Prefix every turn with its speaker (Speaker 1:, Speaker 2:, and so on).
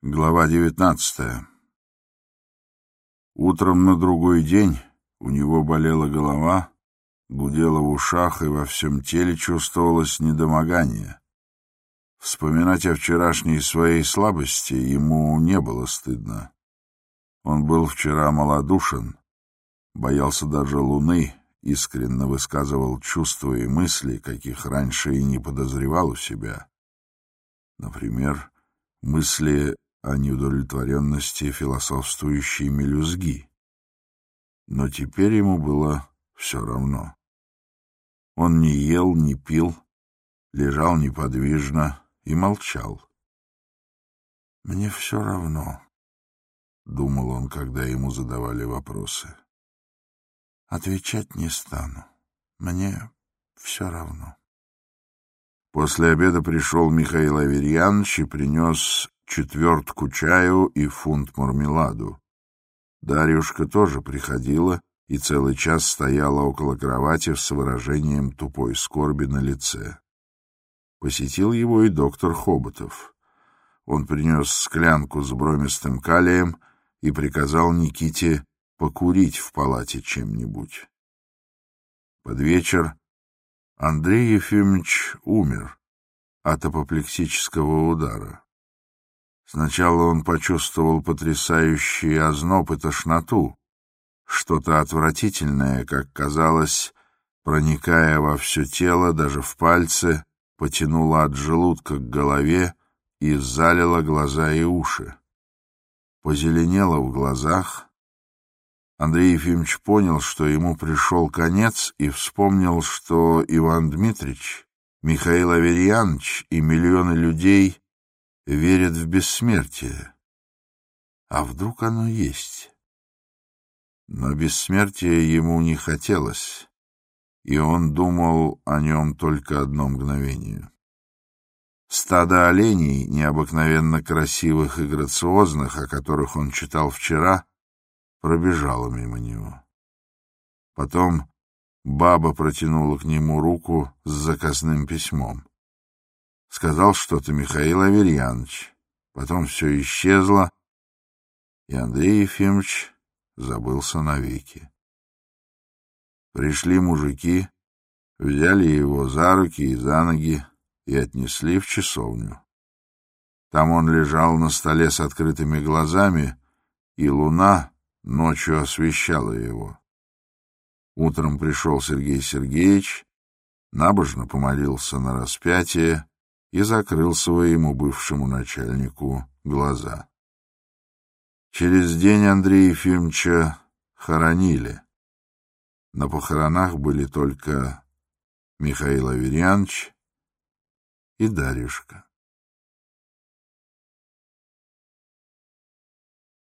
Speaker 1: Глава девятнадцатая. Утром на другой день у него болела голова, гудела в ушах и во всем теле чувствовалось недомогание. Вспоминать о вчерашней своей слабости ему не было стыдно. Он был вчера малодушен, боялся даже луны, искренне высказывал чувства и мысли, каких раньше и не подозревал у себя. Например, мысли о неудовлетворенности философствующей мелюзги. Но теперь ему было все равно. Он не ел, не пил, лежал неподвижно и молчал. «Мне все равно», — думал он, когда ему задавали вопросы. «Отвечать не стану. Мне все равно». После обеда пришел Михаил Аверьянович и принес четвертку чаю и фунт мармеладу. Дарюшка тоже приходила и целый час стояла около кровати с выражением тупой скорби на лице. Посетил его и доктор Хоботов. Он принес склянку с бромистым калием и приказал Никите покурить в палате чем-нибудь. Под вечер Андрей Ефимович умер от апоплексического удара. Сначала он почувствовал потрясающий озноб и тошноту, что-то отвратительное, как казалось, проникая во все тело, даже в пальцы, потянуло от желудка к голове и залило глаза и уши. Позеленело в глазах. Андрей Ефимович понял, что ему пришел конец, и вспомнил, что Иван Дмитрич, Михаил Аверьянович и миллионы людей верят в бессмертие. А вдруг оно есть? Но бессмертия ему не хотелось, и он думал о нем только одно мгновение. Стадо оленей, необыкновенно красивых и грациозных, о которых он читал вчера, пробежало мимо него. Потом баба протянула к нему руку с заказным письмом. Сказал что-то Михаил Аверьянович. Потом все исчезло, и Андрей Ефимович забылся навеки. Пришли мужики, взяли его за руки и за ноги и отнесли в часовню. Там он лежал на столе с открытыми глазами, и луна ночью освещала его. Утром пришел Сергей Сергеевич, набожно помолился на распятие и закрыл своему бывшему начальнику глаза. Через день Андрея Ефимовича хоронили. На похоронах были только Михаил Аверьянович и Дарюшка.